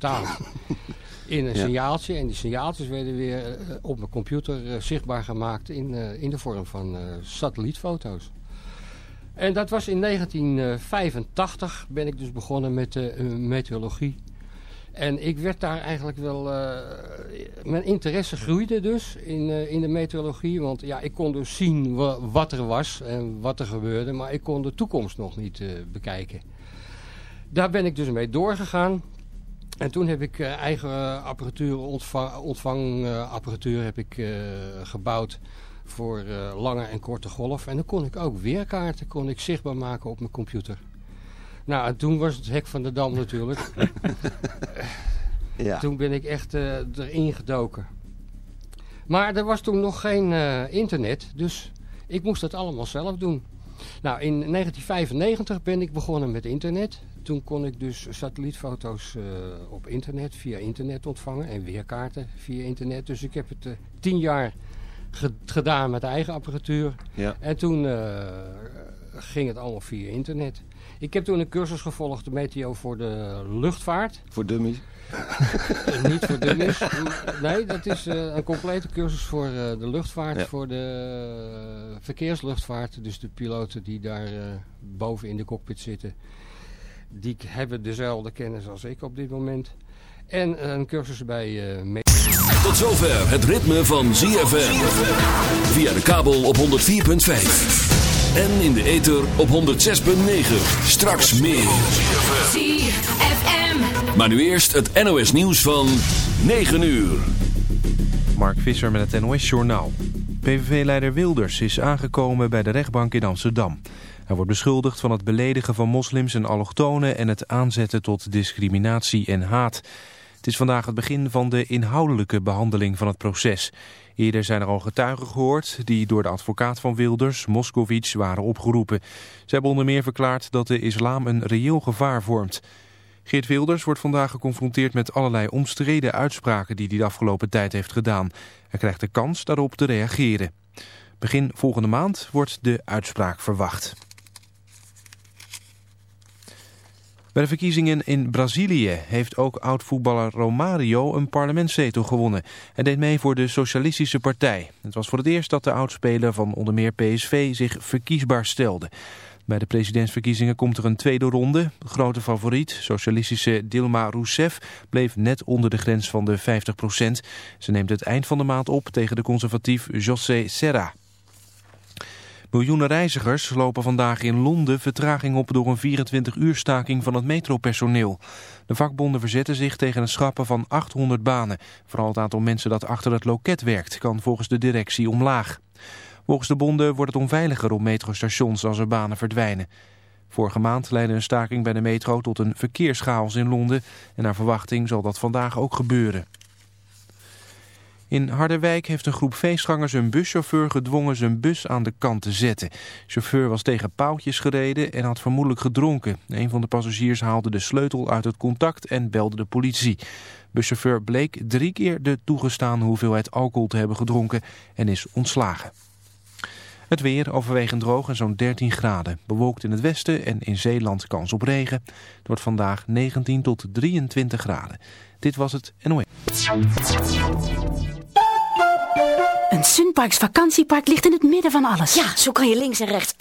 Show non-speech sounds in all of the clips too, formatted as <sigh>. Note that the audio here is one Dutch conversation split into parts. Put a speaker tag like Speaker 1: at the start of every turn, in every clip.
Speaker 1: vertaald <laughs> in een
Speaker 2: Ja.
Speaker 1: signaaltje. En die signaaltjes werden weer eh, op mijn computer eh, zichtbaar gemaakt in, eh, in de vorm van satellietfoto's. En dat was in 1985 ben ik dus begonnen met eh, meteorologie. En ik werd daar eigenlijk wel... mijn interesse groeide dus in, in de meteorologie. Want ja, ik kon dus zien wa- wat er was en wat er gebeurde. Maar ik kon de toekomst nog niet bekijken. Daar ben ik dus mee doorgegaan. En toen heb ik eh, eigen apparatuur, ontvang, ontvangapparatuur heb ik eh, gebouwd voor eh, lange en korte golf. En dan kon ik ook weerkaarten kon ik zichtbaar maken op mijn computer. Nou, en toen was het hek van de dam natuurlijk. <laughs>
Speaker 2: Ja.
Speaker 1: Toen ben ik echt erin gedoken. Maar er was toen nog geen internet, dus ik moest dat allemaal zelf doen. Nou, in 1995 ben ik begonnen met internet. Toen kon ik dus satellietfoto's eh, op internet, via internet ontvangen en weerkaarten via internet. Dus ik heb het eh, tien jaar ge- gedaan met eigen apparatuur.
Speaker 2: Ja.
Speaker 1: En toen eh, ging het allemaal via internet. Ik heb toen een cursus gevolgd, de meteo voor de luchtvaart.
Speaker 2: Voor dummies. <laughs>
Speaker 1: Niet voor dummies. Nee, dat is eh, een complete cursus voor eh, de luchtvaart,
Speaker 2: Ja.
Speaker 1: voor de eh, verkeersluchtvaart. Dus de piloten die daar eh, boven in de cockpit zitten, die hebben dezelfde kennis als ik op dit moment. En een cursus bij eh me-
Speaker 3: Tot zover het ritme van ZFM. Via de kabel op 104.5. En in de ether op 106.9. Straks meer. Maar nu eerst het NOS nieuws van 9 uur.
Speaker 4: Mark Visser met het NOS Journaal. PVV-leider Wilders is aangekomen bij de rechtbank in Amsterdam. Hij wordt beschuldigd van het beledigen van moslims en allochtonen... en het aanzetten tot discriminatie en haat. Het is vandaag het begin van de inhoudelijke behandeling van het proces. Eerder zijn er al getuigen gehoord die door de advocaat van Wilders, Moskowitz, waren opgeroepen. Ze hebben onder meer verklaard dat de islam een reëel gevaar vormt. Geert Wilders wordt vandaag geconfronteerd met allerlei omstreden uitspraken die hij de afgelopen tijd heeft gedaan. Hij krijgt de kans daarop te reageren. Begin volgende maand wordt de uitspraak verwacht. Bij de verkiezingen in Brazilië heeft ook oud-voetballer Romario een parlementszetel gewonnen. Hij deed mee voor de Socialistische Partij. Het was voor het eerst dat de oudspeler van onder meer PSV zich verkiesbaar stelde. Bij de presidentsverkiezingen komt er een tweede ronde. De grote favoriet, socialistische Dilma Rousseff, bleef net onder de grens van de 50% Ze neemt het eind van de maand op tegen de conservatief José Serra. Miljoenen reizigers lopen vandaag in Londen vertraging op door een 24-uur staking van het metropersoneel. De vakbonden verzetten zich tegen het schrappen van 800 banen. Vooral het aantal mensen dat achter het loket werkt kan volgens de directie omlaag. Volgens de bonden wordt het onveiliger op metrostations als er banen verdwijnen. Vorige maand leidde een staking bij de metro tot een verkeerschaos in Londen. En naar verwachting zal dat vandaag ook gebeuren. In Harderwijk heeft een groep feestgangers een buschauffeur gedwongen zijn bus aan de kant te zetten. De chauffeur was tegen paaltjes gereden en had vermoedelijk gedronken. Een van de passagiers haalde de sleutel uit het contact en belde de politie. Buschauffeur bleek drie keer de toegestane hoeveelheid alcohol te hebben gedronken en is ontslagen. Het weer overwegend droog en zo'n 13 graden. Bewolkt in het westen en in Zeeland kans op regen. Het wordt vandaag 19 tot 23 graden. Dit was het NOE.
Speaker 5: Een Sunparks vakantiepark ligt in het midden van alles.
Speaker 6: Ja, zo kan je links en rechts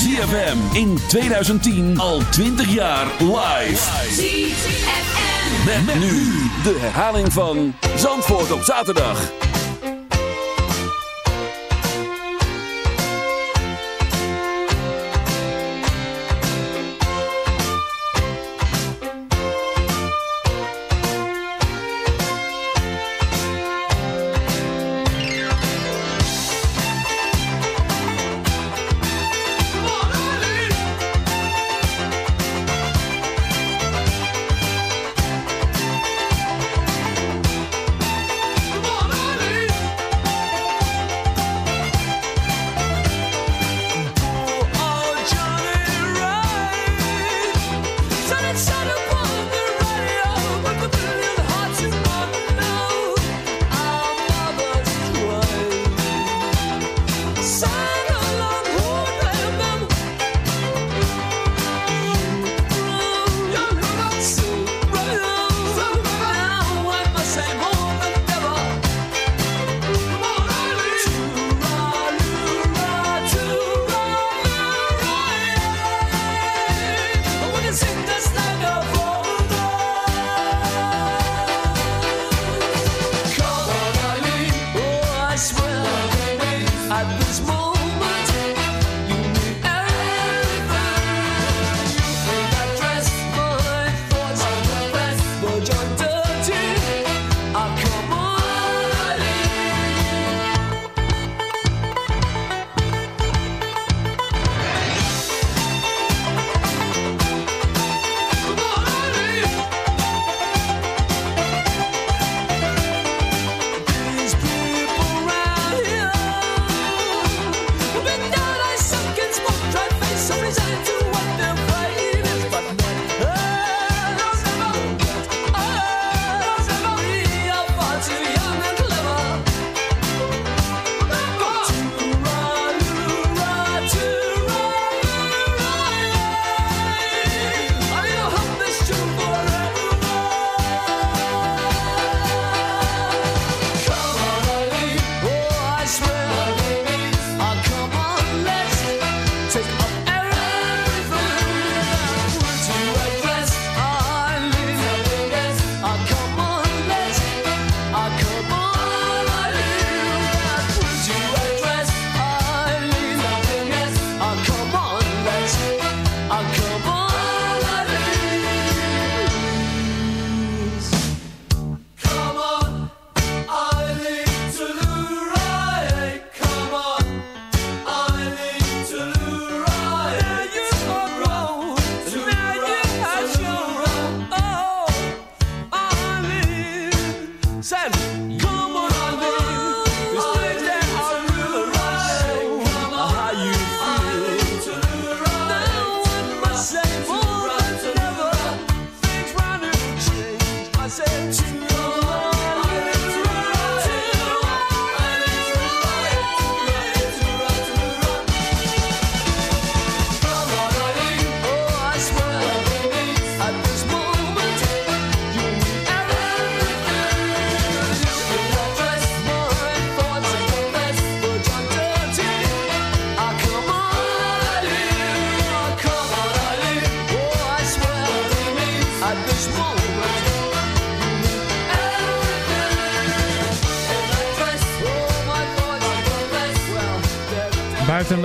Speaker 3: ZFM in 2010 al 20 jaar live.
Speaker 7: ZFM.
Speaker 3: Met, met nu de herhaling van Zandvoort op zaterdag.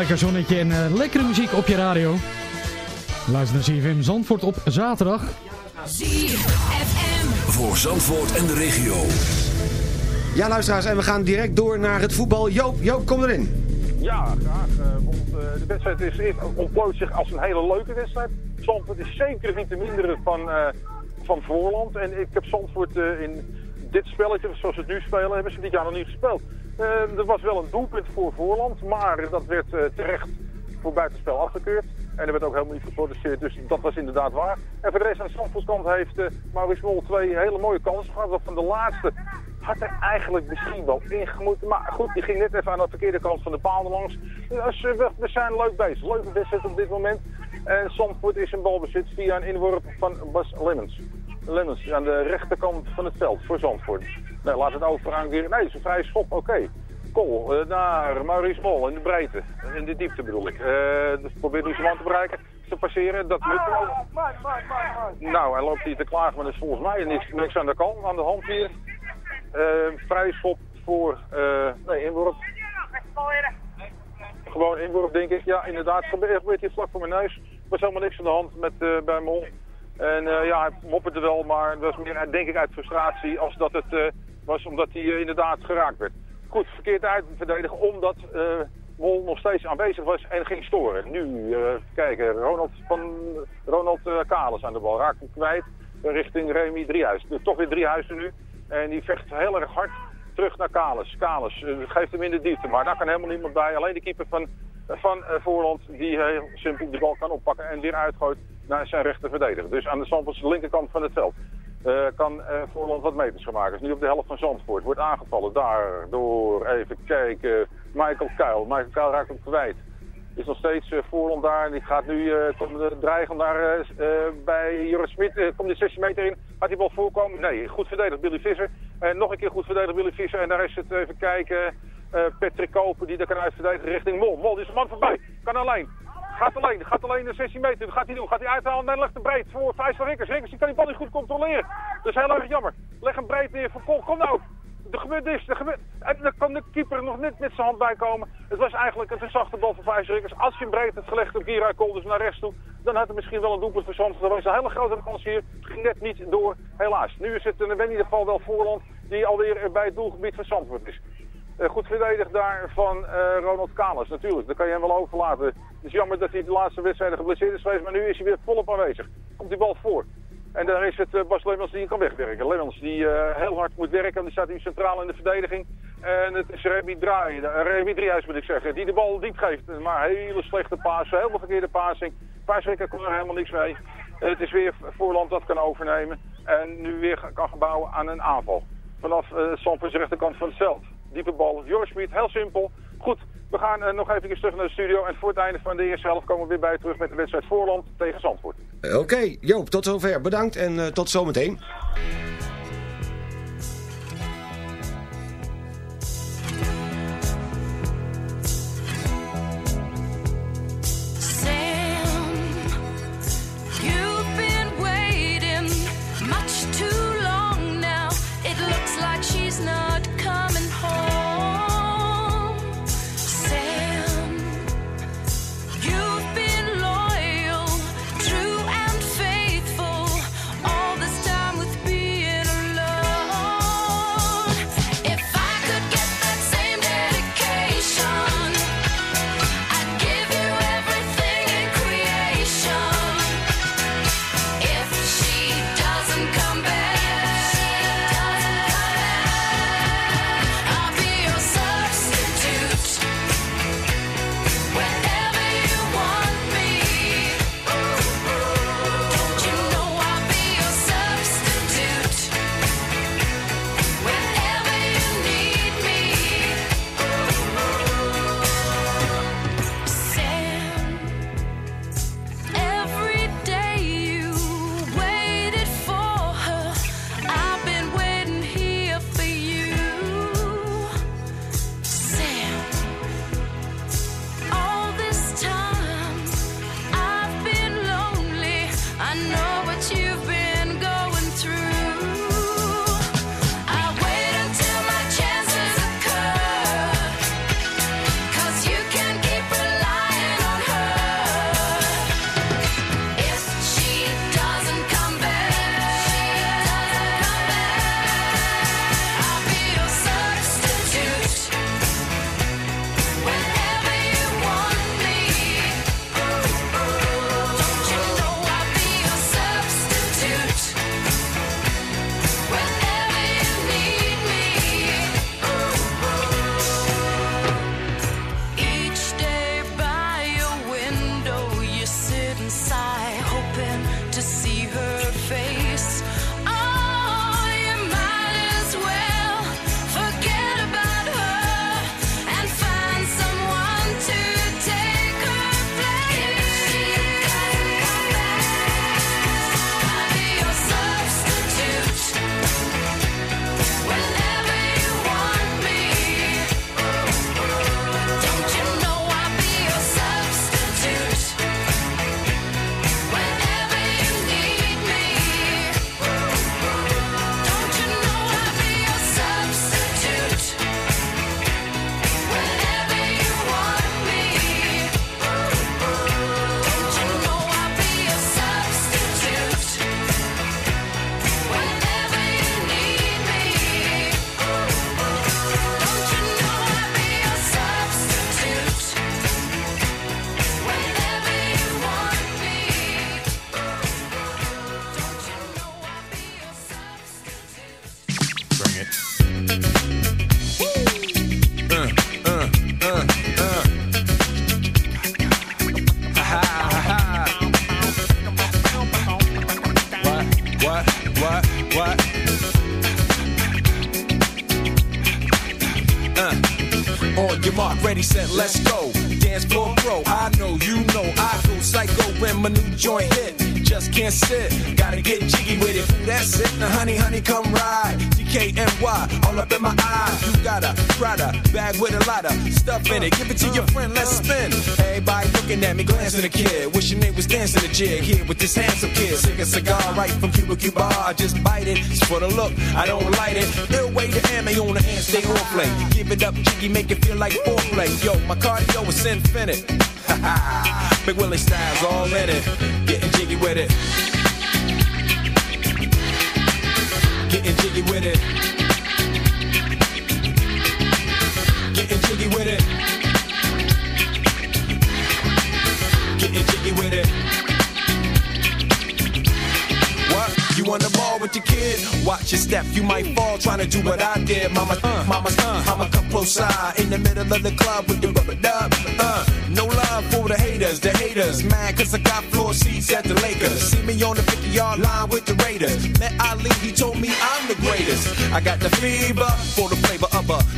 Speaker 8: Lekker zonnetje en uh, lekkere muziek op je radio. Luister naar CFM Zandvoort op zaterdag.
Speaker 7: ZFM.
Speaker 3: Voor Zandvoort en de regio.
Speaker 2: Ja, luisteraars, en we gaan direct door naar het voetbal. Joop, Joop, kom erin.
Speaker 9: Ja, graag. Uh, want uh, de wedstrijd is, is, ontplooit zich als een hele leuke wedstrijd. Zandvoort is zeker niet te minderen van, uh, van Voorland. En ik heb Zandvoort in dit spelletje, zoals ze het nu spelen, hebben ze dit jaar nog niet gespeeld. Er was wel een doelpunt voor Voorland, maar dat werd terecht voor buitenspel afgekeurd. En er werd ook helemaal niet geproduceerd, dus dat was inderdaad waar. En voor de rest aan de Zandvoortskant heeft uh, Maurice Mol twee hele mooie kansen gehad. Van de laatste had er eigenlijk misschien wel ingemoeten. Maar goed, die ging net even aan de verkeerde kant van de paal langs. Dus we, we zijn leuk bezig. Leuke wedstrijd op dit moment. En Zandvoort is een balbezit via een inworp van Bas Lemmens. Lemmens aan de rechterkant van het veld voor Zandvoort. Nou, laat het over aan weer. Nee, het is een vrije schop, oké. Okay. Kool naar Maurice Mol in de breedte. In de diepte bedoel ik. dus probeert nu zijn man te bereiken, te passeren. Dat lukt wel. Nou, hij loopt hier te klagen, maar dat is volgens mij niks, niks aan de kant, aan de hand hier. vrij schop voor, nee, inworp. Gewoon inworp, denk ik. Ja, inderdaad, gebeurt hier vlak voor mijn neus. Er was helemaal niks aan de hand met, bij Mol. En ja, hij mopperde wel, maar dat was meer, denk ik, uit frustratie als dat het was omdat hij inderdaad geraakt werd goed verkeerd uit verdedigen, omdat uh, Mol nog steeds aanwezig was en ging storen. Nu, uh, kijken, Ronald, van, Ronald Kalis aan de bal, raakt hem kwijt richting Remy Driehuis. Toch weer Driehuizen nu. En die vecht heel erg hard terug naar Kalis. Kalis geeft hem in de diepte, maar daar kan helemaal niemand bij. Alleen de keeper van, van Voorland die heel simpel de bal kan oppakken en weer uitgooit naar zijn rechter verdediger. Dus aan de Zandvoorts linkerkant van het veld. Uh, kan uh, Voorland wat meters gaan maken. Is nu op de helft van Zandvoort. Wordt aangevallen daar door, even kijken, Michael Kuil. Michael Kuil raakt hem kwijt. Is nog steeds uh, Voorland daar. Die gaat nu dreigen daar bij Joris Smit. komt de 16 meter in. Gaat die bal voorkomen? Nee, goed verdedigd Billy Visser. En nog een keer goed verdedigd Billy Visser. En daar is het, even kijken, Patrick Koper die daar kan uitverdedigen richting Mol. Mol is de man voorbij. Kan alleen. Gaat alleen, gaat alleen de 16 meter. Gaat hij doen? Gaat hij uithalen en legt hem breed voor Vijs van Rikkers. Rikkers die kan die bal niet goed controleren. Dat is heel erg jammer. Leg hem breed neer voor. Kom nou. Er gebeurt niks. Er gebeurt... En dan kan de keeper nog net met zijn hand bij komen. Het was eigenlijk een zachte bal voor Vijs Rikkers. Als je hem breed had gelegd op Gira naar rechts toe, dan had hij misschien wel een doelpunt voor Zand. Er was een hele grote kans hier. Ging net niet door, helaas. Nu is het in ieder geval wel Voorland die alweer bij het doelgebied van Zandvoort is. Uh, goed verdedigd daar van uh, Ronald Kalis natuurlijk. Dat kan je hem wel overlaten. Het is jammer dat hij de laatste wedstrijden geblesseerd is geweest, maar nu is hij weer volop aanwezig. Komt die bal voor. En daar is het uh, Bas Lemmels die kan wegwerken. Lemmels die heel hard moet werken, die staat hier centraal in de verdediging. En het is Remy, Draai, Remy Driehuis moet ik zeggen, die de bal diep geeft. Maar hele slechte paas, helemaal verkeerde passing. Paaswekker kon er helemaal niks mee. het is weer Voorland dat kan overnemen. En nu weer kan gaan bouwen aan een aanval. Vanaf uh, de rechterkant van het veld diepe bal. Joris heel simpel. Goed, we gaan uh, nog even terug naar de studio. En voor het einde van de eerste helft komen we weer bij terug met de wedstrijd Voorland tegen Zandvoort.
Speaker 2: Oké, Joop, tot zover. Bedankt en uh, tot zometeen.
Speaker 10: Jig here with this handsome kid. Sick a cigar right from Cuba Cuba. I just bite it. It's for the look, I don't light it. Ill way to ammo on the hand, stay on play. Give it up, jiggy, make it feel like foreplay. Yo, my cardio is infinite. <laughs> Big Willie style's all in it. Getting jiggy with it. You on the ball with your kid? Watch your step, you might fall trying to do what I did. Mama, uh, mama, uh, mama, come close side in the middle of the club with the rubber dub. Uh, no love for the haters, the haters. Mad cause I got floor seats at the Lakers. See me on the 50 yard line with the Raiders. Met Ali, he told me I'm the greatest. I got the fever for the flavor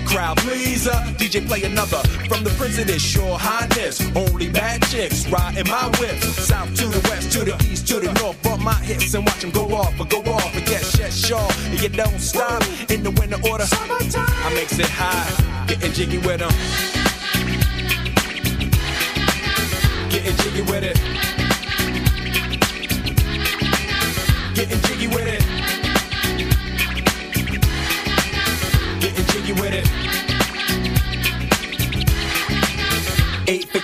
Speaker 10: crowd pleaser. DJ play another from the this sure highness. Only bad chicks riding my whip. South to the west, to the east, to the north. Bump my hips and watch them go off, but go off. But yes, yes, sure. And you don't stop in the winter order. Summertime. I makes it high, getting jiggy with them. Getting jiggy with it. Getting jiggy with it.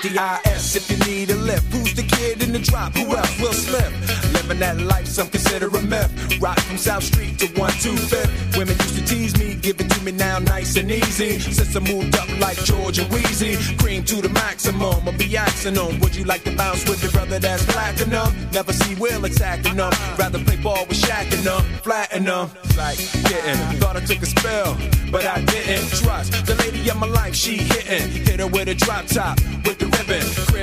Speaker 10: D-I-L if you need a lift. Who's the kid in the drop? Who else? Will slip? Living that life, some consider a myth. Rock from South Street to 125th. Women used to tease me, give it to me now nice and easy. Since I moved up like Georgia Wheezy, cream to the maximum. I'll be asking them, would you like to bounce with your brother that's platinum? Never see Will attacking them. Rather play ball with Shaq and them, flatten them. Like getting, thought I took a spell, but I didn't trust the lady of my life. She hitting, hit her with a drop top with the ribbon. Crib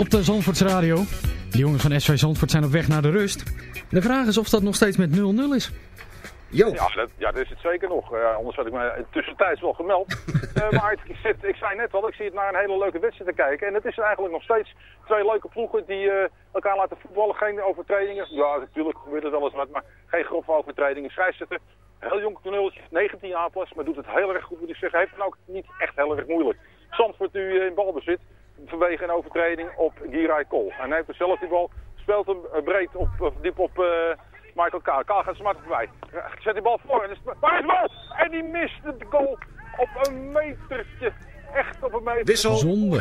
Speaker 8: Op de Zandvoorts Radio. De jongens van SV Zandvoort zijn op weg naar de rust. De vraag is of dat nog steeds met 0-0 is.
Speaker 2: Jo.
Speaker 9: Ja, dat, ja, dat is het zeker nog. Eh, anders had ik me tussentijds wel gemeld. <laughs> Eh, maar ik, zit, ik zei net al, ik zie het naar een hele leuke wedstrijd te kijken. En het is eigenlijk nog steeds twee leuke ploegen die eh, elkaar laten voetballen. Geen overtredingen. Ja, natuurlijk gebeurt er wel eens wat, maar geen grove overtredingen. Schrijfzetten, heel jong toneeltje, 19 jaar pas, maar doet het heel erg goed. Moet ik zeggen, heeft het ook niet echt heel erg moeilijk. Zandvoort nu in balbezit vanwege een overtreding op Giray Kool. En hij heeft zelf die bal, speelt hem eh, breed op, of diep op eh, Michael Kaal. Kaal gaat smart voorbij. Zet die bal voor en is, waar is de bal? En die mist de goal op een metertje. Echt op een meter.
Speaker 2: Wissel.
Speaker 8: Zonde.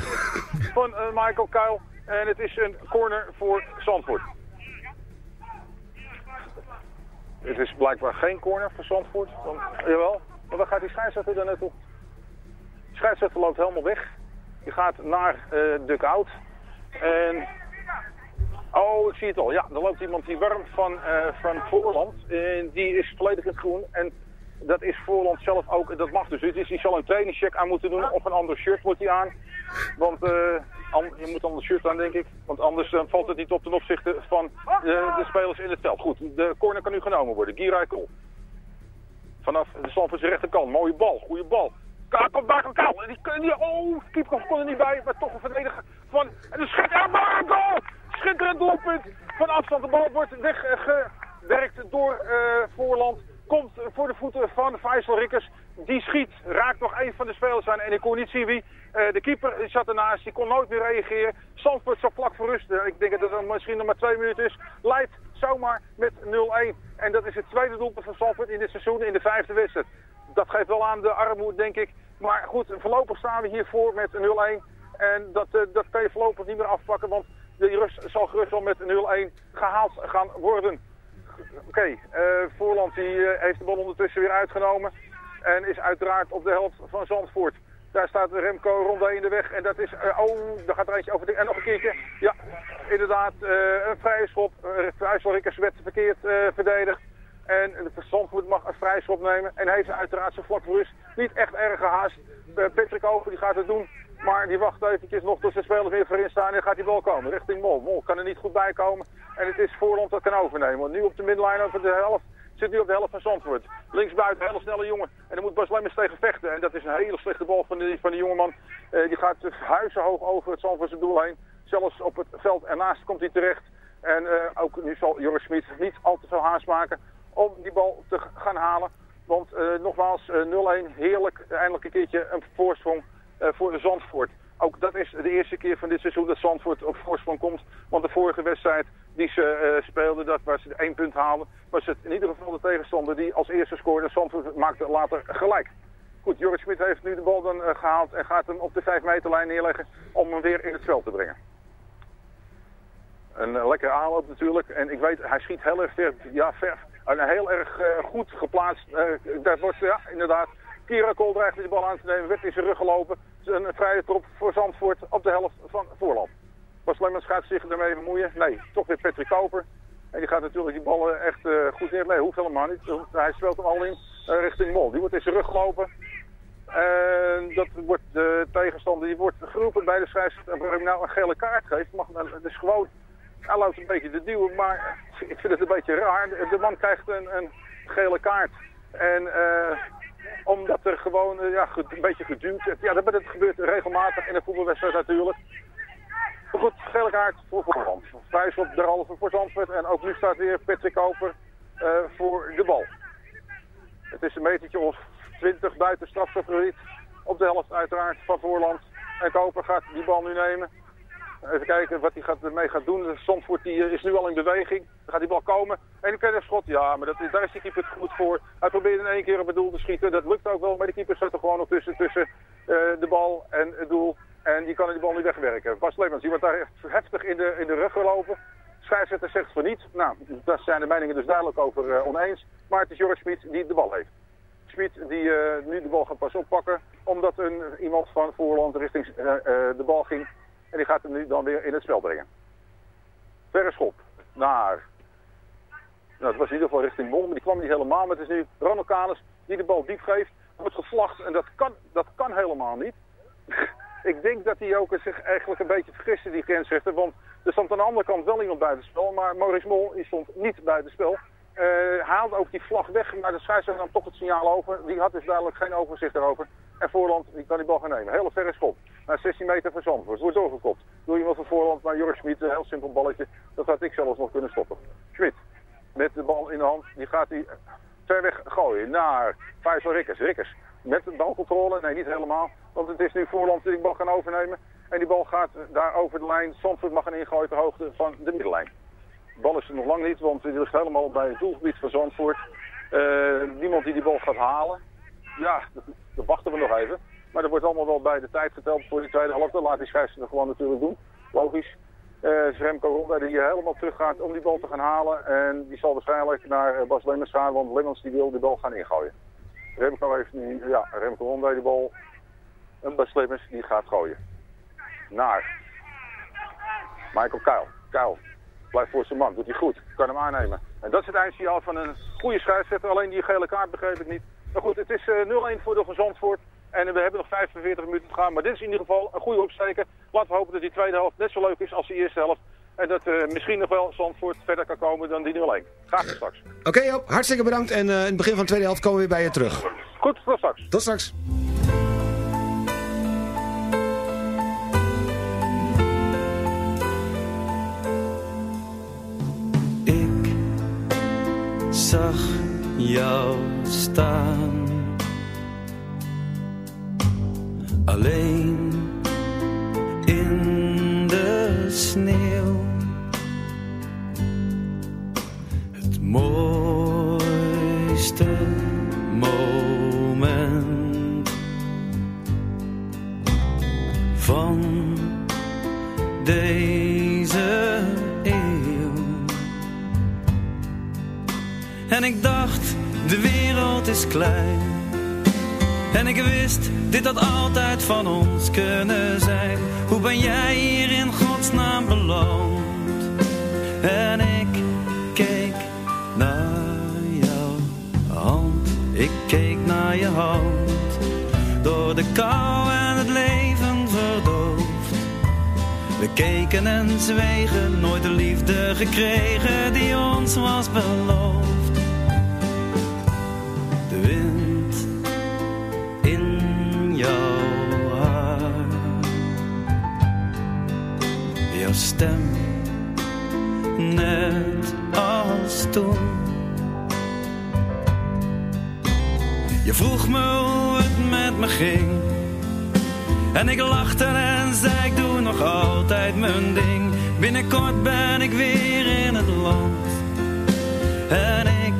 Speaker 9: Van eh, Michael Kuil. En het is een corner voor Zandvoort. Het is blijkbaar geen corner voor Zandvoort. Want, jawel, maar waar gaat die scheidsrechter dan naartoe? De scheidsrechter loopt helemaal weg. Die gaat naar uh, duck-out. En... Oh, ik zie het al. Ja, er loopt iemand die warmt van, uh, van Voorland. En die is volledig in het groen. En dat is Voorland zelf ook. Dat mag dus. Dus die zal een trainingscheck aan moeten doen. Of een ander shirt wordt hij aan. Want uh, je moet een ander shirt aan, denk ik. Want anders valt het niet op ten opzichte van de, de spelers in het veld. Goed, de corner kan nu genomen worden. Giray. Vanaf de Stamfordse rechterkant. Mooie bal, goede bal. Kaal komt Marco Kaal. En die, oh, keeper kon er niet bij. Maar toch een verdediger van... En. Ja, Marco! Schitterend doelpunt. Van afstand. De bal wordt weggewerkt door uh, Voorland. Komt voor de voeten van Faisal Rikkers. Die schiet. Raakt nog een van de spelers. zijn en ik kon niet zien wie. de keeper zat ernaast, die kon nooit meer reageren. Zandvoort zo vlak voor rust. ik denk dat het misschien nog maar twee minuten is. Leidt zomaar met 0-1. En dat is het tweede doelpunt van Zandvoort in dit seizoen in de vijfde wedstrijd. Dat geeft wel aan de armoede, denk ik. Maar goed, voorlopig staan we hiervoor met 0-1. En dat, dat kan je voorlopig niet meer afpakken, want de rust zal gerust wel met 0-1 gehaald gaan worden. Oké, okay, Voorland die, heeft de bal ondertussen weer uitgenomen. En is uiteraard op de helft van Zandvoort. Daar staat Remco Ronda in de weg. En dat is... Oh, daar gaat er eentje over. En nog een keertje. Ja, inderdaad. Een vrije schop. Uh, werd verkeerd verdedigd. En de Zandvoort mag een vrije schop nemen. En heeft uiteraard zijn vlak rust. Niet echt erg gehaast. Patrick Over die gaat het doen. Maar die wacht eventjes nog tot zijn spelers weer voorin staan en gaat die bal komen. Richting Mol. Mol kan er niet goed bij komen. En het is Voorland dat kan overnemen. Want nu op de midline over de helft zit nu op de helft van Zandvoort. Linksbuiten, hele snelle jongen. En dan moet Bas Lemmers tegen vechten. En dat is een hele slechte bal van die, van die jongeman. Uh, die gaat huizenhoog over het Zandvoortse doel heen. Zelfs op het veld ernaast komt hij terecht. En uh, ook nu zal Joris Smit niet al te veel haast maken om die bal te gaan halen. Want uh, nogmaals, 0-1, heerlijk, eindelijk een keertje een voorsprong voor de Zandvoort. Ook dat is de eerste keer van dit seizoen dat Zandvoort op voorsprong komt. Want de vorige wedstrijd die ze speelden, dat waar ze één punt haalden, was het in ieder geval de tegenstander die als eerste scoorde. Zandvoort maakte later gelijk. Goed, Joris Smit heeft nu de bal dan gehaald en gaat hem op de 5 meterlijn neerleggen om hem weer in het veld te brengen. Een uh, lekkere aanloop natuurlijk. En ik weet, hij schiet heel erg. Ja, ver. En heel erg goed geplaatst. daar wordt, ja, inderdaad. Kira Kool dreigde de bal aan te nemen, werd in zijn rug gelopen. Een vrije trop voor Zandvoort op de helft van Voorland. Was Lemmens gaat zich ermee bemoeien? Nee, toch weer Patrick Koper. En die gaat natuurlijk die ballen echt uh, goed neer. Nee, hoeft helemaal niet. Hij speelt hem al in richting Mol. Die wordt in zijn rug gelopen. En dat wordt de tegenstander, die wordt geroepen bij de scheidsrechter. Hij nou een gele kaart geeft, mag, het is gewoon, loopt een beetje te duwen. Maar ik vind het een beetje raar. De man krijgt een, een gele kaart. En uh, omdat er gewoon ja, een beetje geduwd is. Ja, dat, gebeurt regelmatig in een voetbalwedstrijd natuurlijk. Maar goed, gele kaart voor Voorland. Vijf op derhalve voor Zandvoort. En ook nu staat weer Patrick Koper uh, voor de bal. Het is een metertje of 20 buiten strafstofgebied. Op de helft uiteraard van Voorland. En Koper gaat die bal nu nemen. Even kijken wat hij gaat, ermee gaat doen. Zandvoort die, uh, is nu al in beweging. Dan gaat die bal komen. En een een schot. Ja, maar dat, daar is de keeper goed voor. Hij probeert in één keer op het doel te schieten. Dat lukt ook wel. Maar de keeper zit er gewoon nog tussen, tussen uh, de bal en het doel. En die kan die bal niet wegwerken. Bas Leemans, die wordt daar echt heftig in de, in de rug gelopen. Scheidsrechter zegt van niet. Nou, daar zijn de meningen dus duidelijk over uh, oneens. Maar het is Joris Smit die de bal heeft. Smit die nu de bal gaat pas oppakken. Omdat een, iemand van voorland richting de bal ging. En die gaat hem nu dan weer in het spel brengen. Verre schop naar... Nou, het was in ieder geval richting Mol, maar die kwam niet helemaal. Maar het is nu Ronald Kalis die de bal diep geeft. Wordt gevlacht en dat kan, dat kan helemaal niet. <laughs> Ik denk dat die ook zich eigenlijk een beetje vergiste, die grensrechter. Want er stond aan de andere kant wel iemand buitenspel. Maar Maurice Mol stond niet buitenspel. Uh, haalde ook die vlag weg, maar de scheidsrechter nam toch het signaal over. Die had dus duidelijk geen overzicht erover. En Voorland die kan die bal gaan nemen. Hele verre schop. Naar 16 meter van Zandvoort. Wordt doorgekopt. Doe iemand van Voorland naar Joris Schmid. Een heel simpel balletje. Dat had ik zelfs nog kunnen stoppen. Schmid met de bal in de hand. Die gaat hij ver weg gooien naar Faisal Rikkers. Rikkers met de balcontrole. Nee, niet helemaal. Want het is nu Voorland die de bal gaan overnemen. En die bal gaat daar over de lijn. Zandvoort mag gaan ingooien ter hoogte van de middenlijn. De bal is er nog lang niet, want die ligt helemaal bij het doelgebied van Zandvoort. Uh, niemand die die bal gaat halen. Ja, dat, wachten we nog even. Maar er wordt allemaal wel bij de tijd geteld voor die tweede helft. laat die scheidsrechter gewoon natuurlijk doen. Logisch. Uh, Remco Ronda die hier helemaal terug gaat om die bal te gaan halen. En die zal waarschijnlijk naar eh, Bas Lemmens gaan, want Lemmens die wil die bal gaan ingooien. Remco heeft nu, ja, Remco Ronda die bal. En Bas Lemmens die gaat gooien. Naar Michael Kuil. Kuil blijft voor zijn man, doet hij goed, kan hem aannemen. En dat is het eindsignaal van een goede scheidsrechter, alleen die gele kaart begreep ik niet. Maar goed, het is uh, 0-1 voor de Gezondvoort. En we hebben nog 45 minuten te gaan. Maar dit is in ieder geval een goede opsteken. Laten we hopen dat die tweede helft net zo leuk is als de eerste helft. En dat uh, misschien nog wel Zandvoort verder kan komen dan die 0-1. Graag tot straks.
Speaker 2: Oké okay, Joop, hartstikke bedankt. En uh, in het begin van de tweede helft komen we weer bij je terug.
Speaker 9: Goed, tot straks.
Speaker 2: Tot straks.
Speaker 11: Ik zag jou staan alleen in de sneeuw. Het mooiste moment van deze eeuw. En ik dacht, de wereld is klein. En ik wist, dit had altijd van ons kunnen zijn. Hoe ben jij hier in godsnaam beland? En ik keek naar jouw hand. Ik keek naar je hand. Door de kou en het leven verdoofd. We keken en zwegen, nooit de liefde gekregen die ons was beloofd. Vroeg me hoe het met me ging. En ik lachte en zei ik doe nog altijd mijn ding. Binnenkort ben ik weer in het land. En ik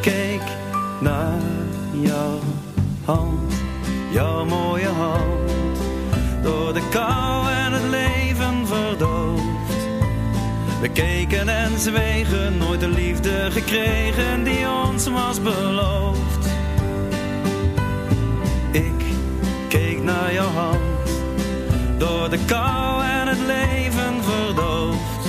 Speaker 11: keek naar jouw hand, jouw mooie hand. Door de kou en het leven verdoofd. We keken en zwegen, nooit de liefde gekregen die ons was beloofd. Door de kou en het leven verdoofd.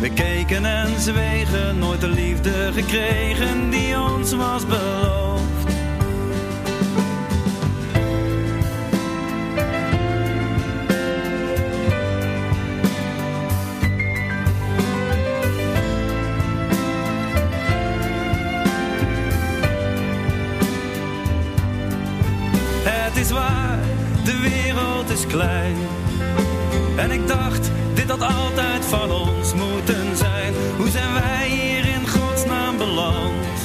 Speaker 11: We keken en zwegen, nooit de liefde gekregen die ons was beloofd. Het is waar, klein. En ik dacht, dit had altijd van ons moeten zijn. Hoe zijn wij hier in godsnaam beland?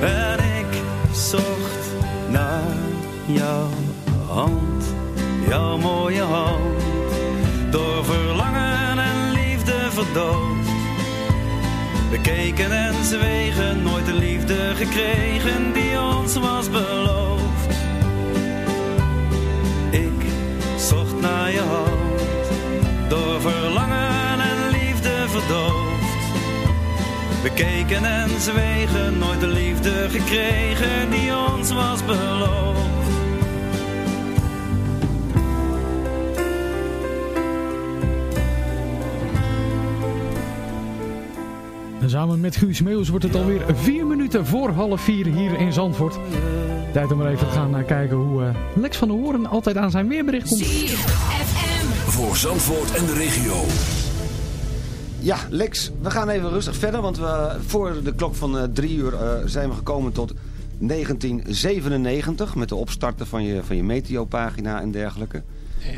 Speaker 11: En ik zocht naar jouw hand, jouw mooie hand. Door verlangen en liefde verdoofd. We keken en zwegen, nooit de liefde gekregen die ons was beloofd. We keken en zwegen, nooit de liefde gekregen die ons was beloofd.
Speaker 8: En samen met Guus Meeuws wordt het alweer vier minuten voor half vier hier in Zandvoort. Tijd om er even te gaan eh, kijken hoe eh, Lex van der Hoorn altijd aan zijn weerbericht komt.
Speaker 3: Voor Zandvoort en de regio.
Speaker 2: Ja, Lex, we gaan even rustig verder, want we, voor de klok van eh, drie uur eh, zijn we gekomen tot 1997 met de opstarten van je, van je Meteo-pagina en dergelijke.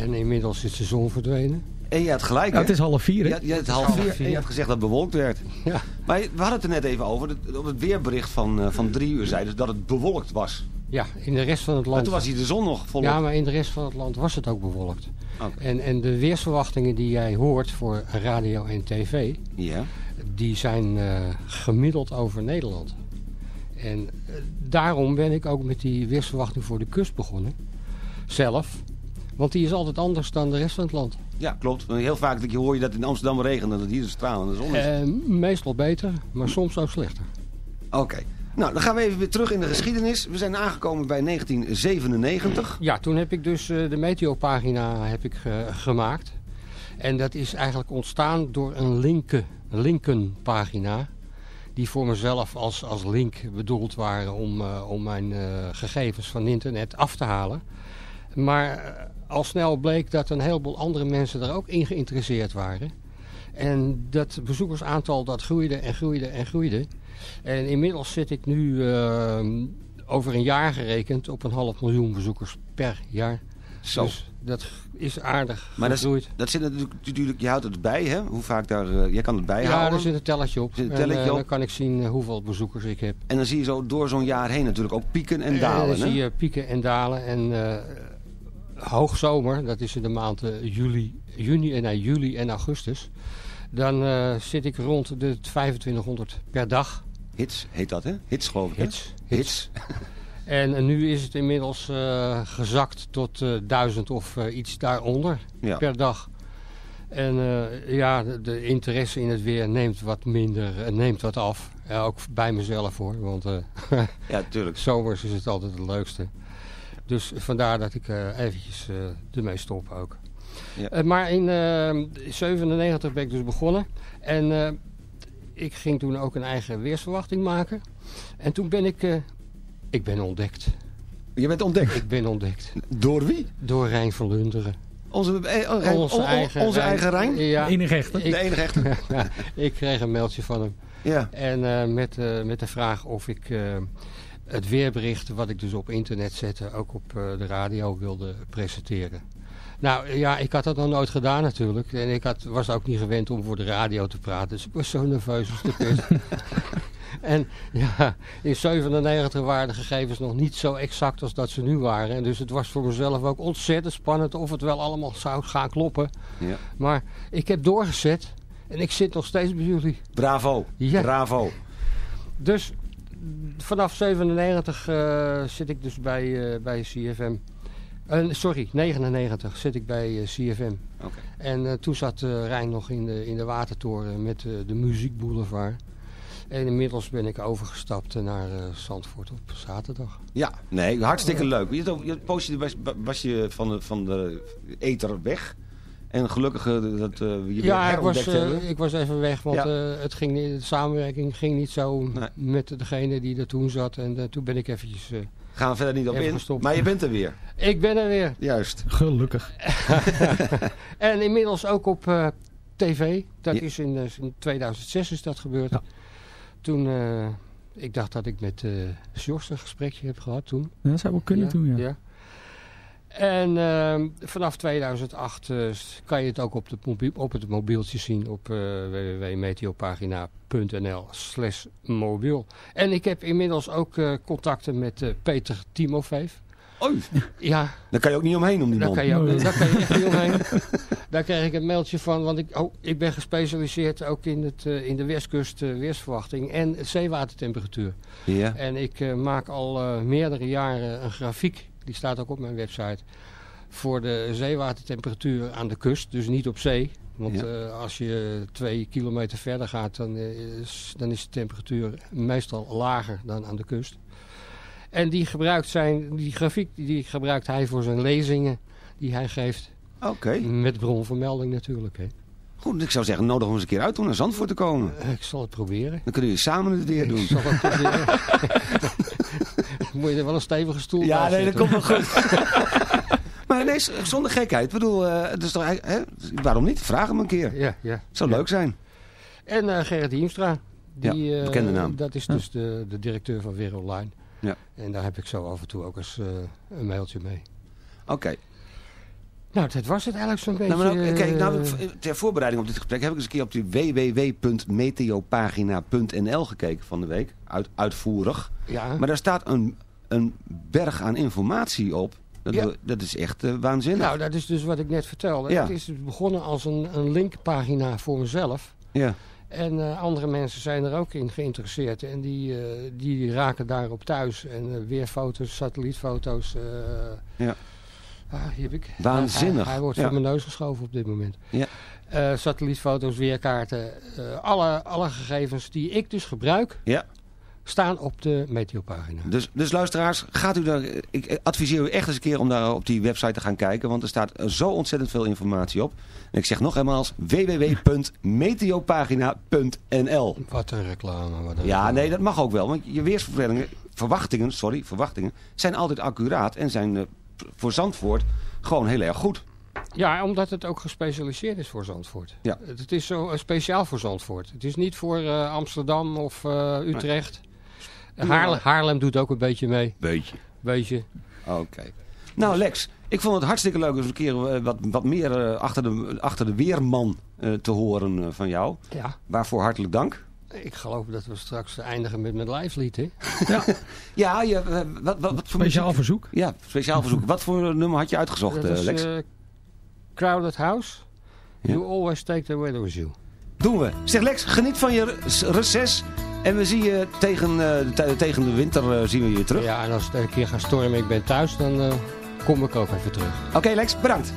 Speaker 1: En inmiddels is de zon verdwenen.
Speaker 2: En je had gelijk,
Speaker 8: het is half vier, hè?
Speaker 2: Ja, ja, het is half
Speaker 1: half
Speaker 2: vier.
Speaker 1: vier.
Speaker 2: En je had gezegd dat het bewolkt werd.
Speaker 1: Ja.
Speaker 2: Maar we hadden het er net even over. dat- Op het weerbericht van, eh, van drie uur zei dus dat het bewolkt was.
Speaker 1: Ja, in de rest van het
Speaker 2: Maar
Speaker 1: land...
Speaker 2: toen was hier de zon nog volop.
Speaker 1: Ja, maar in de rest van het land was het ook bewolkt. En, en de weersverwachtingen die jij hoort voor radio en tv...
Speaker 2: Ja.
Speaker 1: die zijn eh, gemiddeld over Nederland. En eh, daarom ben ik ook met die weersverwachting voor de kust begonnen. Zelf. Want die is altijd anders dan de rest van het land.
Speaker 2: ja, klopt. Want heel vaak hoor je dat in Amsterdam regent en dat hier de stralende zon is.
Speaker 1: Eh, meestal beter, maar soms ook slechter.
Speaker 2: Oké. Nou, dan gaan we even weer terug in de geschiedenis. We zijn aangekomen bij 1997.
Speaker 1: Ja, toen heb ik dus eh, de Meteo-pagina heb ik, gemaakt. En dat is eigenlijk ontstaan door een linken, linkenpagina. Die voor mezelf als, als link bedoeld waren om, eh, om mijn eh, gegevens van internet af te halen. Maar al snel bleek dat een heleboel andere mensen daar ook in geïnteresseerd waren. En dat bezoekersaantal dat groeide en groeide en groeide. En inmiddels zit ik nu eh, over een jaar gerekend op een half miljoen bezoekers per jaar.
Speaker 2: Zo.
Speaker 1: Dus dat is aardig
Speaker 2: Maar dat, is- dat zit natuurlijk, je houdt het bij, hè? Hoe vaak daar, eh, jij kan het
Speaker 1: Ja,
Speaker 2: bijhouden.
Speaker 1: er zit een telletje op.
Speaker 2: Zit een
Speaker 1: En,
Speaker 2: telletje
Speaker 1: eh,
Speaker 2: op.
Speaker 1: dan kan ik zien hoeveel bezoekers ik heb.
Speaker 2: En dan zie je zo door zo'n jaar heen natuurlijk ook pieken en
Speaker 1: En
Speaker 2: dalen,
Speaker 1: dan
Speaker 2: hè?
Speaker 1: zie je pieken en dalen. En eh, hoogzomer, dat is in de maanden juli, juni en uh, juli en augustus, dan uh, zit ik rond de 2500 per dag.
Speaker 2: Hits heet dat, hè? Hits geloof ik,
Speaker 1: Hits. Hits. Hits. <laughs> en uh, nu is het inmiddels uh, gezakt tot 1000 of iets daaronder ja. per dag. En ja, de, de, interesse in het weer neemt wat minder, neemt wat af. ook bij mezelf hoor, want <laughs>
Speaker 2: ja, tuurlijk.
Speaker 1: zomers is het altijd het leukste. Dus vandaar dat ik eventjes ermee stop ook. Ja. maar in 97 ben ik dus begonnen. En ik ging toen ook een eigen weersverwachting maken. En toen ben ik, uh, ik ben ontdekt.
Speaker 2: Je bent ontdekt?
Speaker 1: Ik ben ontdekt.
Speaker 2: Door wie?
Speaker 1: Door Rijn van Lunderen.
Speaker 2: Onze, eh, Rijn, onze, eigen, onze Rijn, eigen Rijn?
Speaker 1: Ja.
Speaker 8: De enige echte?
Speaker 2: Ik, de enige echte?
Speaker 1: ja, <laughs> ik kreeg een mailtje van hem.
Speaker 2: Ja.
Speaker 1: En uh, met, uh, met de vraag of ik uh, het weerbericht wat ik dus op internet zette... ook op de radio wilde presenteren. Nou ja, ik had dat nog nooit gedaan natuurlijk. En ik had, was ook niet gewend om voor de radio te praten. Dus ik was zo nerveus als de pest. <laughs> en ja, in 97 waren de gegevens nog niet zo exact als dat ze nu waren. En dus het was voor mezelf ook ontzettend spannend of het wel allemaal zou gaan kloppen.
Speaker 2: Ja.
Speaker 1: Maar ik heb doorgezet. En ik zit nog steeds bij jullie.
Speaker 2: Bravo.
Speaker 1: Ja.
Speaker 2: Bravo.
Speaker 1: Dus vanaf 97 uh, zit ik dus bij, uh, bij CFM. Uh, sorry, 99 zit ik bij uh, CFM.
Speaker 2: Okay.
Speaker 1: En uh, toen zat Rijn nog in de, in de Watertoren met de Muziekboulevard. En inmiddels ben ik overgestapt naar Zandvoort op zaterdag.
Speaker 2: Ja, nee, hartstikke leuk. Je, je poosje was, was je van de, van de ether weg. En gelukkig dat je
Speaker 1: ja, ik was, ik was even weg, want ja. uh, het ging, de samenwerking ging niet zo nee. met degene die er toen zat. En uh, toen ben ik eventjes...
Speaker 2: Gaan we verder niet op
Speaker 1: Even
Speaker 2: in,
Speaker 1: gestopt.
Speaker 2: maar je bent er weer.
Speaker 1: Ik ben er weer.
Speaker 2: Juist.
Speaker 8: Gelukkig. <laughs>
Speaker 1: en inmiddels ook op uh, tv. Dat
Speaker 2: Ja.
Speaker 1: is in, uh, in 2006 is dat gebeurd.
Speaker 8: Ja.
Speaker 1: Toen, uh, ik dacht dat ik met uh, Sjors een gesprekje heb gehad toen.
Speaker 8: Ja, dat zou wel kunnen toen, ja.
Speaker 1: En uh, vanaf 2008 uh, kan je het ook op, de mobiel, op het mobieltje zien op uh, www.meteopagina.nl slash mobiel. En ik heb inmiddels ook uh, contacten met Peter Timofeef.
Speaker 2: Oei,
Speaker 1: Ja,
Speaker 2: daar kan je ook niet omheen om die
Speaker 1: daar
Speaker 2: man.
Speaker 1: kan, je ook, daar kan je echt niet <laughs> omheen. Daar kreeg ik een mailtje van, want ik, oh, ik ben gespecialiseerd ook in, het, uh, in de westkust uh, weersverwachting en zeewatertemperatuur.
Speaker 2: Ja.
Speaker 1: En ik uh, maak al meerdere jaren een grafiek, die staat ook op mijn website, voor de zeewatertemperatuur aan de kust, dus niet op zee. Want
Speaker 2: Ja.
Speaker 1: uh, als je twee kilometer verder gaat, dan is, dan is de temperatuur meestal lager dan aan de kust. En die, gebruikt zijn, die grafiek die gebruikt hij voor zijn lezingen die hij geeft.
Speaker 2: Oké,
Speaker 1: Met bronvermelding natuurlijk. Hè.
Speaker 2: goed. Ik zou zeggen, nodig hem eens een keer uit om naar Zandvoort te komen.
Speaker 1: Uh, ik zal het proberen.
Speaker 2: Dan kunnen jullie samen het weer doen.
Speaker 1: Ik zal het proberen. <laughs> Moet je er wel een stevige stoel
Speaker 2: Ja, nee, dat komt wel goed. <laughs> maar nee, zonder gekheid. Ik bedoel, eh, het is toch, hè? waarom niet? Vraag hem een keer.
Speaker 1: Ja, ja.
Speaker 2: Het zou
Speaker 1: Ja.
Speaker 2: leuk zijn.
Speaker 1: En eh, Gerrit Hiemstra. Die,
Speaker 2: Ja,
Speaker 1: eh,
Speaker 2: bekende naam.
Speaker 1: Dat is dus de, de directeur van Weer Online.
Speaker 2: Ja.
Speaker 1: En daar heb ik zo af en toe ook eens eh, een mailtje mee.
Speaker 2: Oké.
Speaker 1: Nou, dat was het eigenlijk zo'n beetje.
Speaker 2: Nou, maar nou, kijk, nou, ter voorbereiding op dit gesprek heb ik eens een keer op die www.meteopagina.nl gekeken van de week. Uit, uitvoerig.
Speaker 1: ja,
Speaker 2: Maar daar staat een, een berg aan informatie op. Dat,
Speaker 1: Ja.
Speaker 2: dat is echt eh, waanzinnig.
Speaker 1: nou, dat is dus wat ik net vertelde.
Speaker 2: Ja.
Speaker 1: Het is begonnen als een, een linkpagina voor mezelf.
Speaker 2: ja.
Speaker 1: En eh, andere mensen zijn er ook in geïnteresseerd. En die, eh, die raken daarop thuis. En weer foto's, satellietfoto's.
Speaker 2: Ja.
Speaker 1: ah, hier heb ik.
Speaker 2: Waanzinnig.
Speaker 1: Hij, hij wordt
Speaker 2: Ja.
Speaker 1: voor mijn neus geschoven op dit moment.
Speaker 2: Ja.
Speaker 1: Satellietfoto's, weerkaarten. alle, alle gegevens die ik dus gebruik,
Speaker 2: Ja.
Speaker 1: Staan op de Meteopagina.
Speaker 2: Dus, dus luisteraars, gaat u daar, ik adviseer u echt eens een keer om daar op die website te gaan kijken. Want er staat zo ontzettend veel informatie op. En ik zeg nog eenmaal www.meteopagina.nl
Speaker 1: Wat een reclame. Wat een
Speaker 2: Ja,
Speaker 1: reclame.
Speaker 2: nee, dat mag ook wel. Want je weersverwachtingen, verwachtingen, sorry, verwachtingen, zijn altijd accuraat. En zijn eh, voor Zandvoort gewoon heel erg goed.
Speaker 1: Ja, omdat het ook gespecialiseerd is voor Zandvoort.
Speaker 2: Ja.
Speaker 1: Het, is zo eh, speciaal voor Zandvoort. Het is niet voor eh, Amsterdam of Utrecht. Haarlem, Haarlem doet ook een beetje mee.
Speaker 2: Beetje.
Speaker 1: Beetje.
Speaker 2: Oké. Nou Lex, ik vond het hartstikke leuk eens een keer eh, wat, wat meer eh, achter, de, achter de weerman eh, te horen van jou.
Speaker 1: Ja.
Speaker 2: Waarvoor hartelijk dank.
Speaker 1: Ik geloof dat we straks eindigen met mijn live lied, hè? <laughs>
Speaker 8: Ja,
Speaker 12: Ja, je, wat, wat, wat voor
Speaker 8: speciaal
Speaker 12: muziek-
Speaker 8: verzoek.
Speaker 12: Ja, speciaal verzoek. Wat voor nummer had je uitgezocht,
Speaker 1: Dat is
Speaker 12: Lex?
Speaker 1: Crowded House.
Speaker 12: Ja.
Speaker 1: You always take the weather with you.
Speaker 12: Doen we. Zeg Lex, geniet van je reces. En we zien je tegen, eh, tegen de winter eh, zien we je terug.
Speaker 1: Ja, en als het een keer gaat stormen en ik ben thuis, dan eh, kom ik ook even terug.
Speaker 12: Oké Lex, bedankt.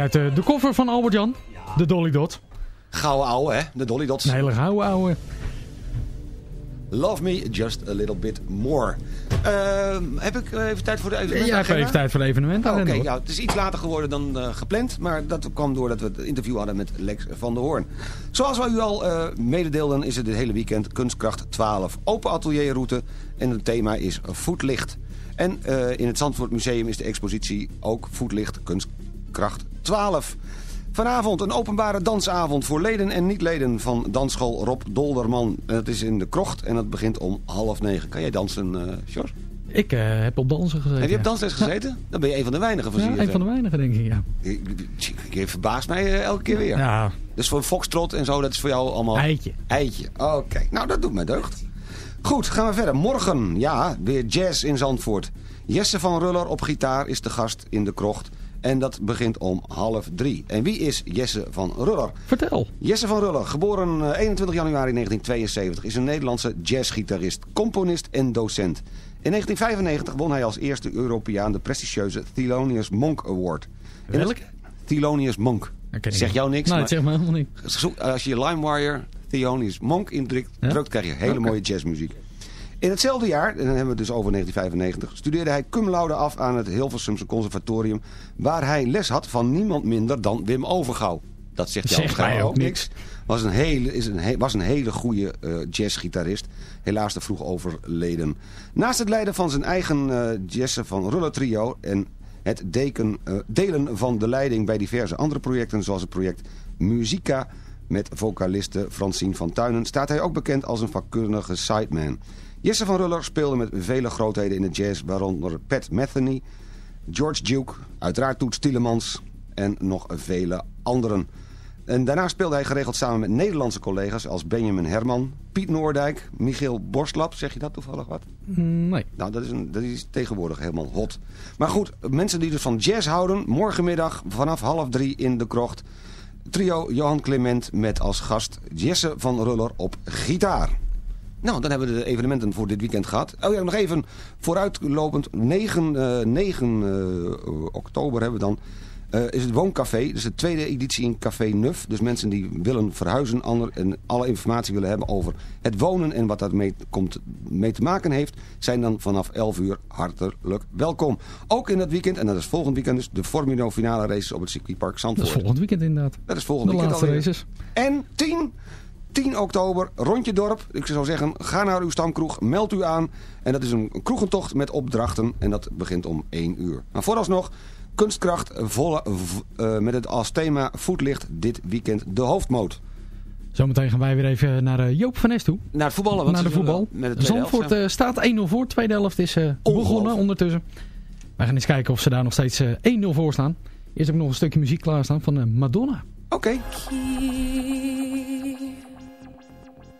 Speaker 8: Uit de, de koffer van Albert Jan. De Dolly Dot.
Speaker 2: Gouden ouwe, hè? De Dolly Dots.
Speaker 8: Een hele gouden ouwe.
Speaker 2: Love me just a little bit more. Ehm, heb ik eh, even tijd voor de evenementen?
Speaker 8: Ja, ik heb even tijd voor de evenementen.
Speaker 2: Oké, ja, het is iets later geworden dan eh, gepland. Maar dat kwam doordat we het interview hadden met Lex van der Hoorn. Zoals we u al eh, mededeelden is het dit hele weekend Kunstkracht 12. Open atelierroute en het thema is voetlicht. En in het Zandvoort Museum is de expositie ook voetlicht Kunstkracht 12. Vanavond een openbare dansavond voor leden en niet-leden van dansschool Rob Dolderman. Het is in de krocht en het begint om half negen. Kan jij dansen, uh, Sjors?
Speaker 8: Ik uh, heb op dansen gezeten.
Speaker 2: Heb je op dansles gezeten? Dan ben je een van de weinigen van
Speaker 8: Ja, een van de weinigen denk ik, ja.
Speaker 2: Je, verbaast mij uh, elke keer weer.
Speaker 8: Ja.
Speaker 2: Dus voor foxtrot en zo, dat is voor jou allemaal...
Speaker 8: Eitje.
Speaker 2: Eitje, oké. Nou, dat doet mij deugd. Goed, gaan we verder. Morgen, ja, weer jazz in Zandvoort. Jesse van Ruller op gitaar is de gast in de krocht. En dat begint om half drie. En wie is Jesse van Ruller?
Speaker 8: Vertel.
Speaker 2: Jesse van Ruller, geboren 21 januari 1972, is een Nederlandse jazzgitarist, componist en docent. In 1995 won hij als eerste Europeaan de prestigieuze Thelonious Monk Award.
Speaker 8: Welke?
Speaker 2: Thelonious Monk. Zeg jou niks?
Speaker 8: Nee, zeg me helemaal niet.
Speaker 2: Als je LimeWire Thelonious Monk indrukt, ja? drukt, krijg je hele okay. mooie jazzmuziek. In hetzelfde jaar, en dan hebben we het dus over 1995, studeerde hij cum laude af aan het Hilversumse Conservatorium, waar hij les had van niemand minder dan Wim Overgouw. Dat zegt jou waarschijnlijk ook niks. Was een hele, is een, was een hele goede uh, jazzgitarist. Helaas te vroeg overleden. Naast het leiden van zijn eigen uh, van Ruller trio en het deken, uh, delen van de leiding bij diverse andere projecten zoals het project Musica met vocaliste Francine van Tuinen staat hij ook bekend als een vakkundige sideman. Jesse van Ruller speelde met vele grootheden in de jazz, waaronder Pat Metheny, George Duke, uiteraard Toets Tielemans en nog vele anderen. En daarna speelde hij geregeld samen met Nederlandse collega's als Benjamin Herman, Piet Noordijk, Michiel Borstlap. Zeg je dat toevallig wat?
Speaker 8: Nee.
Speaker 2: Nou, dat is, een, dat is tegenwoordig helemaal hot. Maar goed, mensen die dus van jazz houden, morgenmiddag vanaf half drie in de krocht. Trio Johan Clement met als gast Jesse van Ruller op gitaar. Nou, dan hebben we de evenementen voor dit weekend gehad. Oh ja, nog even vooruitlopend. 9, uh, 9 uh, oktober hebben we dan... Uh, is het Wooncafé. Dus de tweede editie in Café Nuf. Dus mensen die willen verhuizen ander, en alle informatie willen hebben over het wonen... en wat dat mee, komt, mee te maken heeft... zijn dan vanaf 11 uur hartelijk welkom. Ook in het weekend, en dat is volgend weekend dus... de Formino finale races op het circuitpark Zandvoort.
Speaker 8: Dat is volgend weekend inderdaad.
Speaker 2: Dat is volgend
Speaker 8: de
Speaker 2: weekend
Speaker 8: laatste
Speaker 2: alweer.
Speaker 8: races.
Speaker 2: En 10... 10 oktober, rondje dorp. Ik zou zeggen, ga naar uw stamkroeg, meld u aan. En dat is een kroegentocht met opdrachten en dat begint om 1 uur. Maar vooralsnog, kunstkracht volle, uh, met het als thema voetlicht dit weekend de hoofdmoot.
Speaker 8: Zometeen gaan wij weer even naar uh, Joop van Nes toe.
Speaker 2: Naar het voetballen. Want
Speaker 8: naar de voetbal.
Speaker 2: Met de
Speaker 8: Zandvoort
Speaker 2: helft,
Speaker 8: uh, staat 1-0 voor. Tweede helft is begonnen ondertussen. Wij gaan eens kijken of ze daar nog steeds 1-0 voor staan. Eerst heb ik nog een stukje muziek klaarstaan van Madonna.
Speaker 2: Oké. Okay.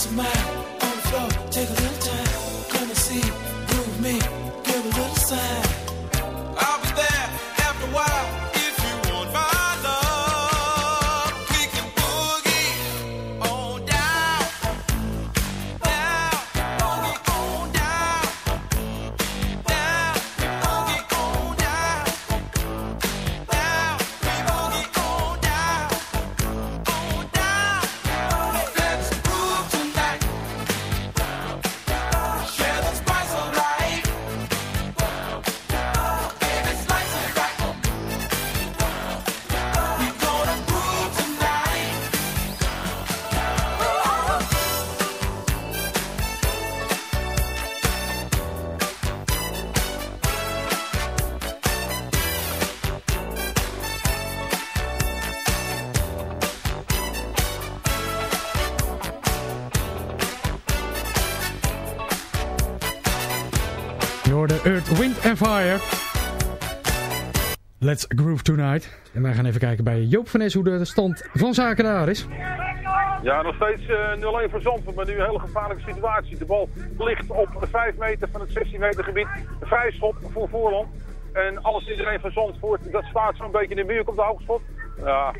Speaker 10: Find peace of mind on the floor. Take a little and
Speaker 8: Fire. Let's groove tonight. En wij gaan even kijken bij Joop van Es hoe de stand van zaken daar is.
Speaker 9: Ja, nog steeds eh 0-1 voor Zandvoort, maar nu een hele gevaarlijke situatie. De bal ligt op de 5 meter van het 16 meter gebied. Een vrije schop voor Voorland. En alles iedereen van Zandvoort, dat staat zo'n beetje in de muur op de hoogschot. Ja,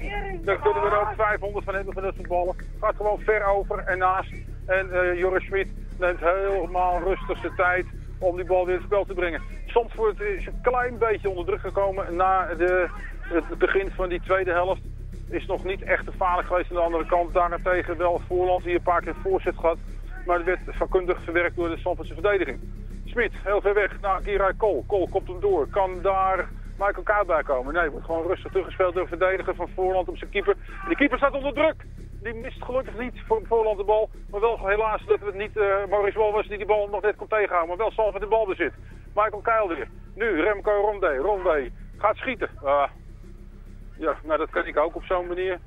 Speaker 9: daar kunnen we er ook 500 van hebben van dat soort ballen. Gaat gewoon ver over en naast. En eh, Joris Schmid neemt helemaal rustig zijn tijd om die bal weer in het spel te brengen. Zandvoort is een klein beetje onder druk gekomen na de, het begin van die tweede helft. Is nog niet echt gevaarlijk geweest aan de andere kant. Daarentegen wel Voorland die een paar keer voorzet gehad. Maar het werd vakkundig verwerkt door de Zandvoortse verdediging. Smit, heel ver weg naar Kirai Kool. Kool komt hem door. Kan daar Michael Koud bij komen? Nee, wordt gewoon rustig teruggespeeld door de verdediger van Voorland op zijn keeper. En die keeper staat onder druk. Die mist gelukkig niet voor Voorland de bal. Maar wel helaas dat het niet uh, Maurice was die die bal nog net kon tegenhouden. Maar wel Salve de bal bezit. Michael Keil weer. Nu Remco Ronde. Ronde gaat schieten. Ah. ja, nou dat kan ik ook op zo'n manier.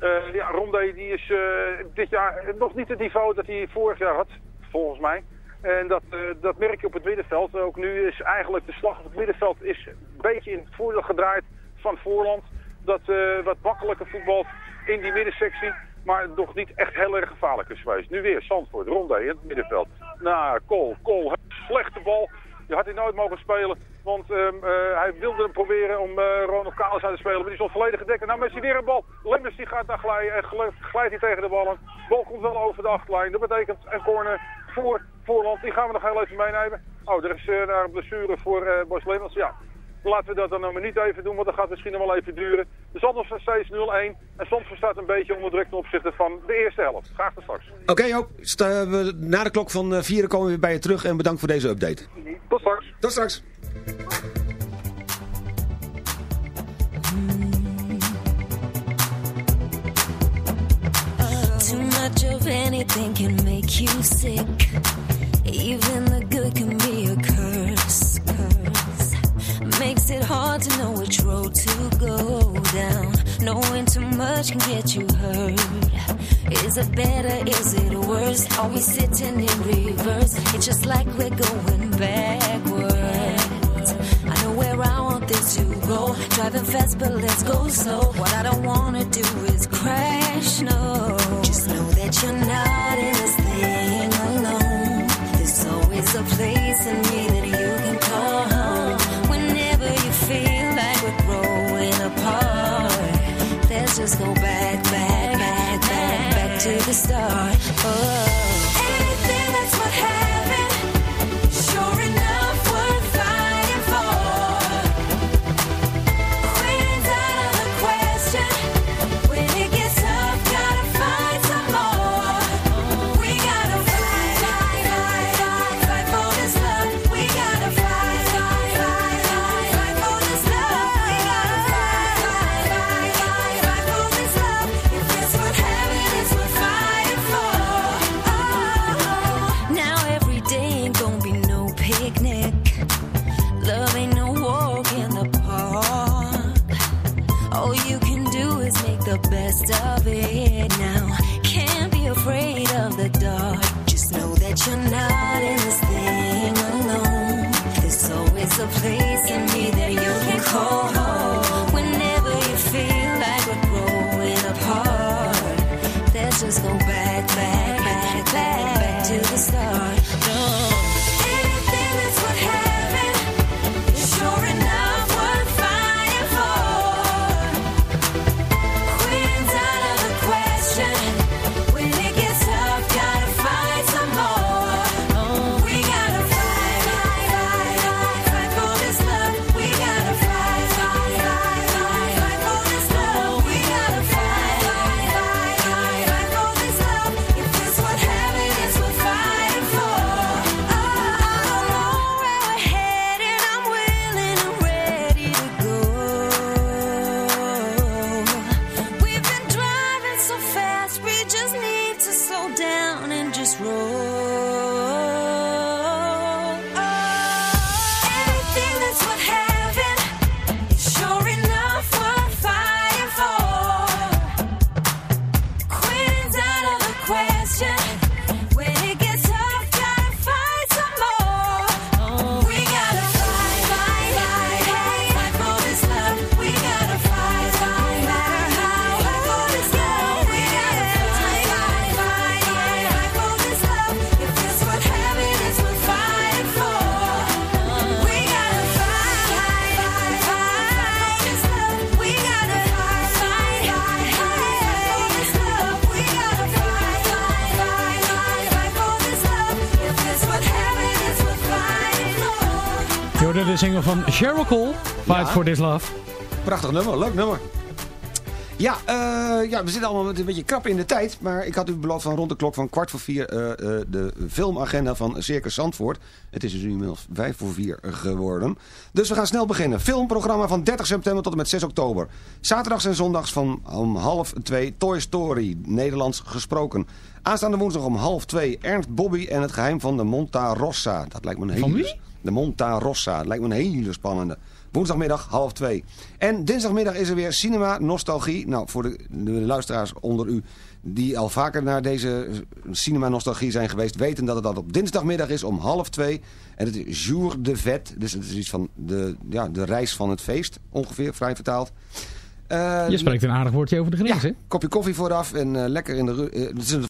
Speaker 9: Uh, ja, Ronde die is uh, dit jaar nog niet het niveau dat hij vorig jaar had, volgens mij. En dat, dat merk je op het middenveld. Ook nu is eigenlijk de slag op het middenveld is een beetje in het voordeel gedraaid van Voorland. Dat wat makkelijker voetbalt in die middensectie. Maar nog niet echt heel erg gevaarlijk is geweest. Nu weer Zandvoort, Ronde in het middenveld. Nou, Kool, Kool, slechte bal. Die had hij nooit mogen spelen. Want um, uh, hij wilde hem proberen om uh, Ronald Kalis uit te spelen. Maar die stond volledig gedekt. Nou met weer een bal. Lemmers die gaat daar glijden. En glijdt hij tegen de ballen. De bal komt wel over de achterlijn. Dat betekent een corner voor Voorland. Die gaan we nog heel even meenemen. Oh, er is uh, daar een blessure voor Bos Lemmers. Ja, laten we dat dan nog maar niet even doen. Want dat gaat misschien nog wel even duren. De Zandvoort staat steeds 0-1. En Zandvoort staat een beetje onder druk ten opzichte van de eerste helft. Graag tot straks.
Speaker 2: Oké okay, Joop. Na de klok van 4 komen we weer bij je terug. En bedankt voor deze update.
Speaker 9: Tot straks.
Speaker 2: Tot straks.
Speaker 13: Too much of anything can make you sick. Even the good can Makes it hard to know which road to go down. Knowing too much can get you hurt. Is it better? Is it worse? Are we sitting in reverse? It's just like we're going backwards. I know where I want this to go. Driving fast, but let's go slow. What I don't wanna do is crash, no. Just know that you're not
Speaker 8: van Cheryl Cole, Fight
Speaker 2: Ja.
Speaker 8: for This Love.
Speaker 2: Prachtig nummer, leuk nummer. Ja, eh, ja, we zitten allemaal met een beetje krap in de tijd. Maar ik had u beloofd van rond de klok van kwart voor vier eh, eh, de filmagenda van Circus Zandvoort. Het is dus nu inmiddels vijf voor vier geworden. Dus we gaan snel beginnen. Filmprogramma van 30 september tot en met 6 oktober. Zaterdags en zondags van om half twee Toy Story, Nederlands gesproken. Aanstaande woensdag om half twee Ernst Bobby en het geheim van de Monta Rossa. Dat lijkt me een hele...
Speaker 8: Van wie?
Speaker 2: De Monta Rossa. Dat lijkt me een hele spannende. Woensdagmiddag half twee. En dinsdagmiddag is er weer Cinema Nostalgie. Nou, voor de, de luisteraars onder u die al vaker naar deze Cinema Nostalgie zijn geweest... weten dat het dat op dinsdagmiddag is om half twee. En het is Jour de Vet. Dus het is iets van de, ja, de reis van het feest, ongeveer, vrij vertaald.
Speaker 8: Je spreekt een aardig woordje over de grens, hè?
Speaker 2: kopje koffie vooraf en eh, lekker in de... eh, het is een